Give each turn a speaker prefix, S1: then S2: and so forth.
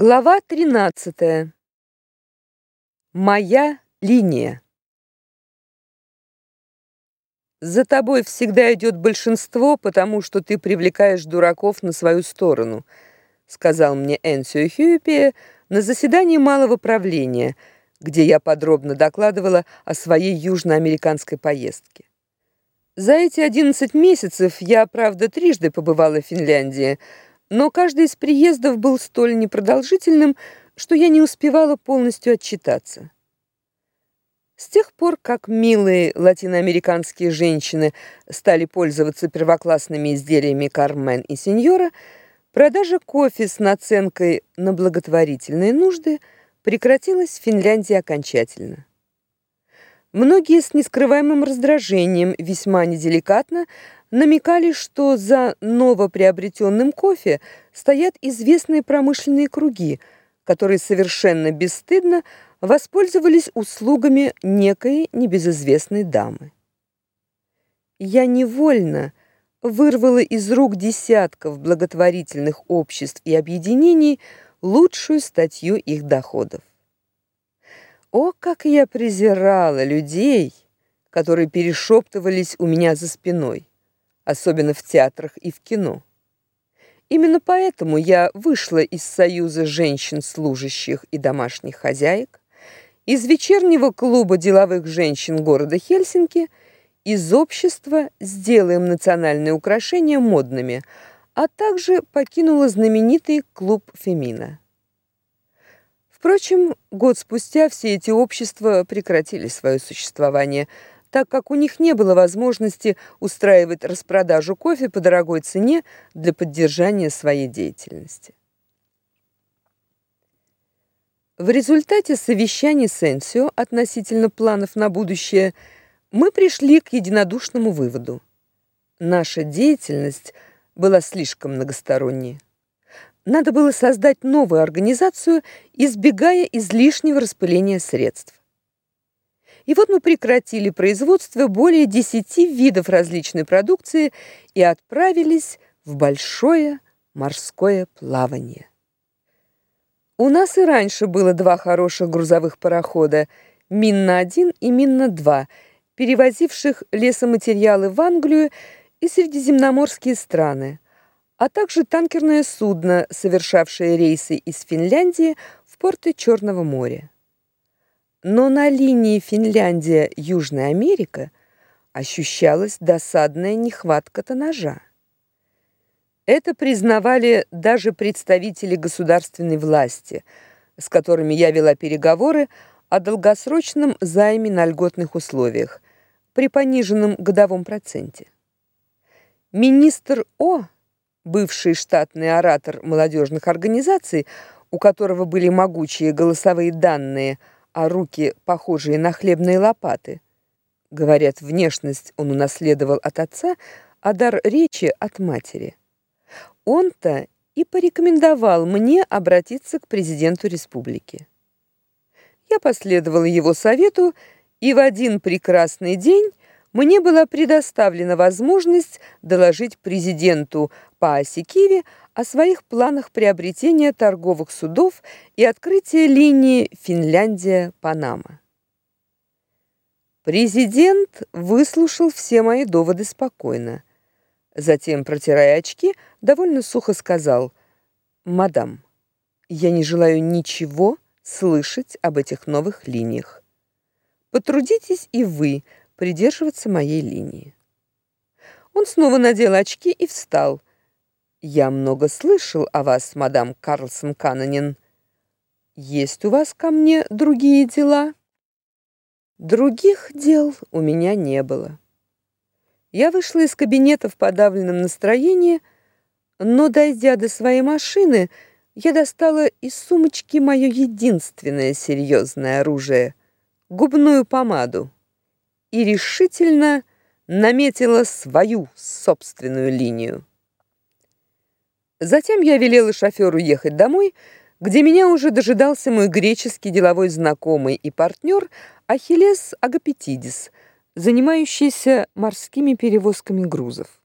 S1: Глава 13. Моя линия. За тобой всегда идет большинство, потому что ты привлекаешь дураков на свою сторону, сказал мне Энсио Хьюпи на заседании малого правления, где я подробно докладывала о своей южноамериканской поездке. За эти 11 месяцев я, правда, трижды побывала в Финляндии, но каждый из приездов был столь непродолжительным, что я не успевала полностью отчитаться. С тех пор, как милые латиноамериканские женщины стали пользоваться первоклассными изделиями Кармен и Сеньора, продажа кофе с наценкой на благотворительные нужды прекратилась в Финляндии окончательно. Многие с нескрываемым раздражением весьма неделикатно намекали, что за новоприобретенным кофе стоят известные промышленные круги, которые совершенно бесстыдно воспользовались услугами некой небезызвестной дамы. Я невольно вырвала из рук десятков благотворительных обществ и объединений лучшую статью их доходов. О, как я презирала людей, которые перешептывались у меня за спиной особенно в театрах и в кино. Именно поэтому я вышла из Союза женщин-служащих и домашних хозяек, из вечернего клуба деловых женщин города Хельсинки, из общества «Сделаем национальные украшения модными», а также покинула знаменитый клуб «Фемина». Впрочем, год спустя все эти общества прекратили свое существование – так как у них не было возможности устраивать распродажу кофе по дорогой цене для поддержания своей деятельности. В результате совещания с Энсио относительно планов на будущее мы пришли к единодушному выводу. Наша деятельность была слишком многосторонней. Надо было создать новую организацию, избегая излишнего распыления средств. И вот мы прекратили производство более 10 видов различной продукции и отправились в большое морское плавание. У нас и раньше было два хороших грузовых парохода, Минна-1 и Минна-2, перевозивших лесоматериалы в Англию и средиземноморские страны, а также танкерное судно, совершавшее рейсы из Финляндии в порты Черного моря. Но на линии Финляндия-Южная Америка ощущалась досадная нехватка тоннажа. Это признавали даже представители государственной власти, с которыми я вела переговоры о долгосрочном займе на льготных условиях при пониженном годовом проценте. Министр О, бывший штатный оратор молодежных организаций, у которого были могучие голосовые данные – а руки похожие на хлебные лопаты. Говорят, внешность он унаследовал от отца, а дар речи от матери. Он-то и порекомендовал мне обратиться к президенту республики. Я последовала его совету, и в один прекрасный день мне была предоставлена возможность доложить президенту Паасикиве о своих планах приобретения торговых судов и открытия линии Финляндия-Панама. Президент выслушал все мои доводы спокойно. Затем, протирая очки, довольно сухо сказал: "Мадам, я не желаю ничего слышать об этих новых линиях. Потрудитесь и вы придерживаться моей линии. Он снова надел очки и встал. Я много слышал о вас, мадам Карлсон Канонин. Есть у вас ко мне другие дела? Других дел у меня не было. Я вышла из кабинета в подавленном настроении, но дойдя до своей машины, я достала из сумочки мое единственное серьезное оружие губную помаду и решительно наметила свою собственную линию. Затем я велела шофёру ехать домой, где меня уже дожидался мой греческий деловой знакомый и партнер Ахиллес Агапетидис, занимающийся морскими перевозками грузов.